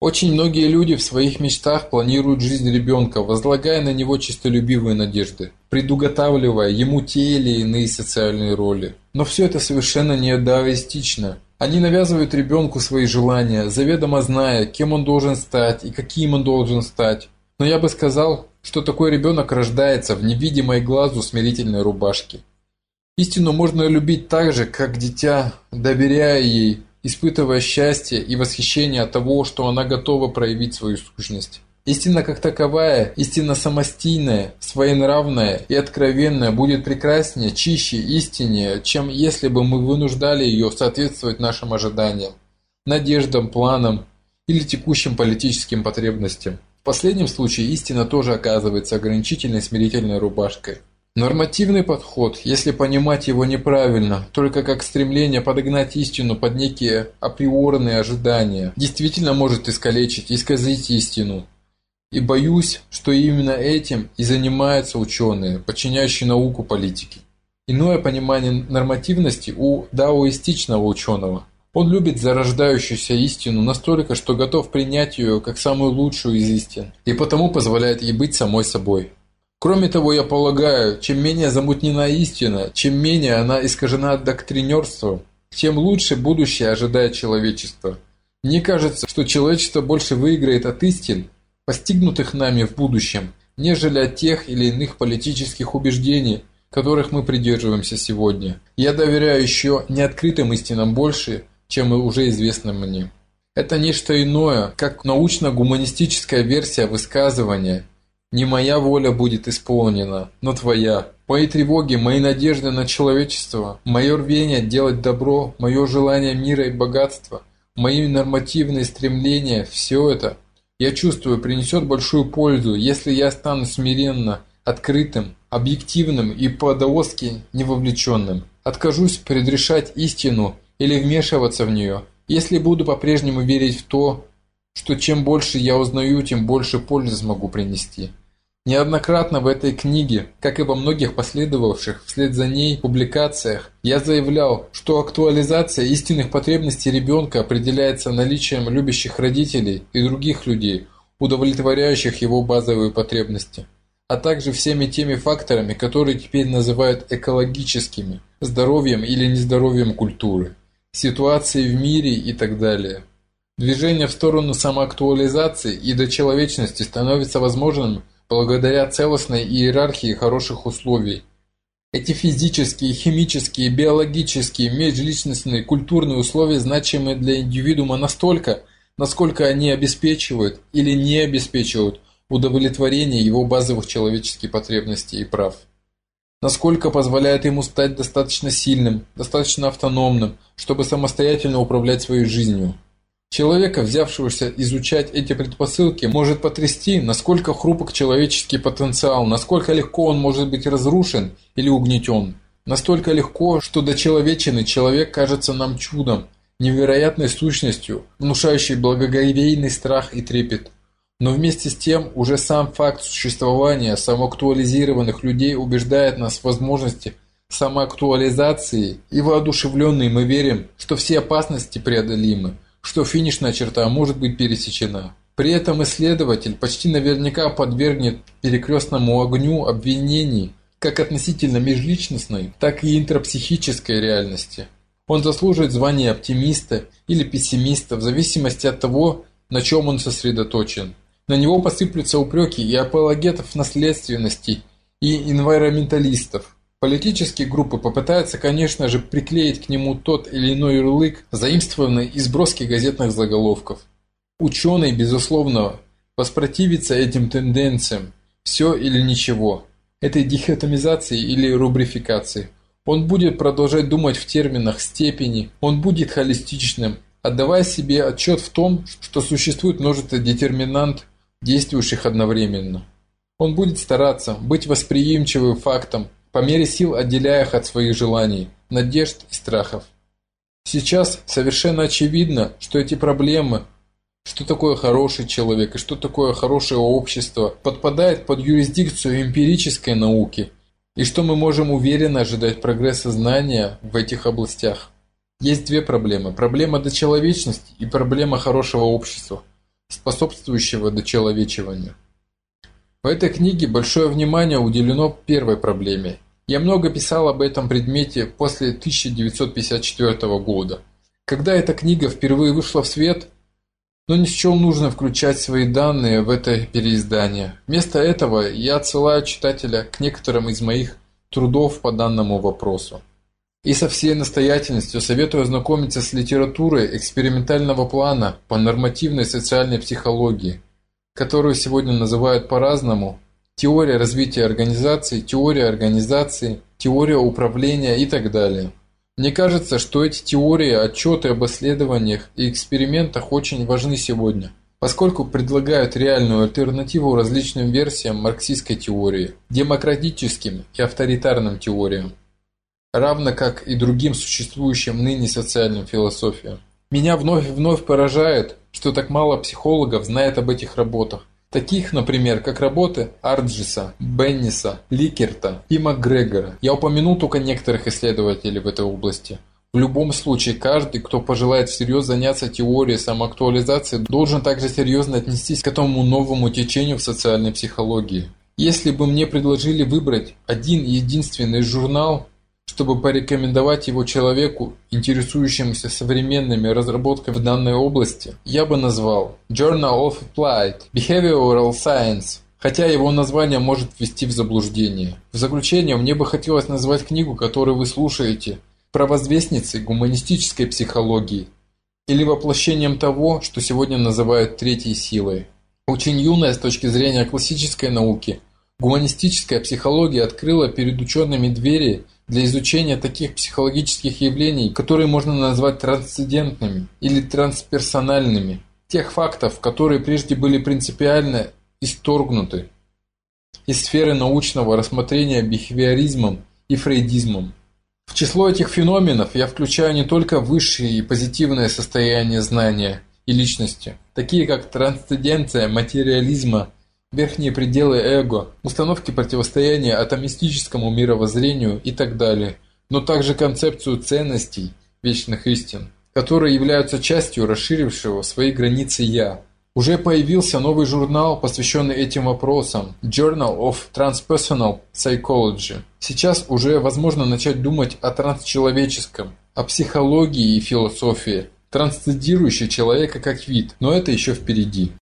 Очень многие люди в своих мечтах планируют жизнь ребенка, возлагая на него чистолюбивые надежды, предуготавливая ему те или иные социальные роли. Но все это совершенно не даоистично. Они навязывают ребенку свои желания, заведомо зная, кем он должен стать и каким он должен стать. Но я бы сказал, что такой ребенок рождается в невидимой глазу смирительной рубашке. Истину можно любить так же, как дитя, доверяя ей, испытывая счастье и восхищение от того, что она готова проявить свою сущность. Истина как таковая, истина самостийная, своенравная и откровенная будет прекраснее, чище, истиннее, чем если бы мы вынуждали ее соответствовать нашим ожиданиям, надеждам, планам или текущим политическим потребностям. В последнем случае истина тоже оказывается ограничительной смирительной рубашкой. Нормативный подход, если понимать его неправильно, только как стремление подогнать истину под некие априорные ожидания, действительно может искалечить, исказить истину. И боюсь, что именно этим и занимаются ученые, подчиняющие науку политики. Иное понимание нормативности у даоистичного ученого. Он любит зарождающуюся истину настолько, что готов принять ее как самую лучшую из истин, и потому позволяет ей быть самой собой. Кроме того, я полагаю, чем менее замутнена истина, чем менее она искажена доктринерством, тем лучше будущее ожидает человечество. Мне кажется, что человечество больше выиграет от истин, постигнутых нами в будущем, нежели от тех или иных политических убеждений, которых мы придерживаемся сегодня. Я доверяю еще неоткрытым истинам больше, чем и уже известным мне. Это нечто иное, как научно-гуманистическая версия высказывания – не моя воля будет исполнена, но твоя. Мои тревоги, мои надежды на человечество, мое рвение делать добро, мое желание мира и богатства, мои нормативные стремления – все это, я чувствую, принесет большую пользу, если я стану смиренно, открытым, объективным и по-даосски невовлеченным. Откажусь предрешать истину или вмешиваться в нее, если буду по-прежнему верить в то, что чем больше я узнаю, тем больше пользы смогу принести. Неоднократно в этой книге, как и во многих последовавших вслед за ней публикациях, я заявлял, что актуализация истинных потребностей ребенка определяется наличием любящих родителей и других людей, удовлетворяющих его базовые потребности, а также всеми теми факторами, которые теперь называют экологическими, здоровьем или нездоровьем культуры, ситуацией в мире и так далее. Движение в сторону самоактуализации и дочеловечности становится возможным благодаря целостной иерархии хороших условий. Эти физические, химические, биологические, межличностные, культурные условия значимы для индивидуума настолько, насколько они обеспечивают или не обеспечивают удовлетворение его базовых человеческих потребностей и прав. Насколько позволяет ему стать достаточно сильным, достаточно автономным, чтобы самостоятельно управлять своей жизнью. Человека, взявшегося изучать эти предпосылки, может потрясти, насколько хрупок человеческий потенциал, насколько легко он может быть разрушен или угнетен. Настолько легко, что до человечины человек кажется нам чудом, невероятной сущностью, внушающей благоговейный страх и трепет. Но вместе с тем уже сам факт существования самоактуализированных людей убеждает нас в возможности самоактуализации, и воодушевленные мы верим, что все опасности преодолимы – что финишная черта может быть пересечена. При этом исследователь почти наверняка подвергнет перекрестному огню обвинений как относительно межличностной, так и интрапсихической реальности. Он заслуживает звания оптимиста или пессимиста в зависимости от того, на чем он сосредоточен. На него посыплются упреки и апологетов наследственности, и инвайроменталистов, Политические группы попытаются, конечно же, приклеить к нему тот или иной ярлык, заимствованный из броски газетных заголовков. Ученый, безусловно, воспротивится этим тенденциям «все или ничего», этой дихотомизации или рубрификации. Он будет продолжать думать в терминах степени, он будет холистичным, отдавая себе отчет в том, что существует множество детерминант, действующих одновременно. Он будет стараться быть восприимчивым фактом, по мере сил отделяя их от своих желаний, надежд и страхов. Сейчас совершенно очевидно, что эти проблемы, что такое хороший человек и что такое хорошее общество, подпадает под юрисдикцию эмпирической науки, и что мы можем уверенно ожидать прогресса знания в этих областях. Есть две проблемы – проблема дочеловечности и проблема хорошего общества. способствующего дочеловечиванию. В этой книге большое внимание уделено первой проблеме. Я много писал об этом предмете после 1954 года. Когда эта книга впервые вышла в свет – но не счел нужно включать свои данные в это переиздание. Вместо этого я отсылаю читателя к некоторым из моих трудов по данному вопросу. И со всей настоятельностью советую ознакомиться с литературой экспериментального плана по нормативной социальной психологии, которую сегодня называют по-разному теория развития организации, теория организации, теория управления и так далее. Мне кажется, что эти теории, отчеты об исследованиях и экспериментах очень важны сегодня, поскольку предлагают реальную альтернативу различным версиям марксистской теории, демократическим и авторитарным теориям, равно как и другим существующим ныне социальным философиям. Меня вновь и вновь поражает, что так мало психологов знает об этих работах, Таких, например, как работы Арджиса, Бенниса, Ликерта и Макгрегора. Я упомянул только некоторых исследователей в этой области. В любом случае, каждый, кто пожелает всерьез заняться теорией самоактуализации, должен также серьезно отнестись к этому новому течению в социальной психологии. Если бы мне предложили выбрать один единственный журнал, чтобы порекомендовать его человеку, интересующемуся современными разработками в данной области, я бы назвал Journal of Applied Behavioral Science, хотя его название может ввести в заблуждение. В заключение мне бы хотелось назвать книгу, которую вы слушаете, провозвестницей гуманистической психологии или воплощением того, что сегодня называют третьей силой. Очень юная с точки зрения классической науки, гуманистическая психология открыла перед учеными двери для изучения таких психологических явлений, которые можно назвать трансцендентными или трансперсональными, тех фактов, которые прежде были принципиально исторгнуты из сферы научного рассмотрения бихевиоризмом и фрейдизмом. В число этих феноменов я включаю не только высшие и позитивные состояния знания и личности, такие как трансценденция материализма верхние пределы эго, установки противостояния атомистическому мировоззрению и так далее, но также концепцию ценностей, вечных истин, которые являются частью расширившего свои границы «я». Уже появился новый журнал, посвященный этим вопросам – Journal of Transpersonal Psychology. Сейчас уже возможно начать думать о трансчеловеческом, о психологии и философии, трансцендирующей человека как вид, но это еще впереди.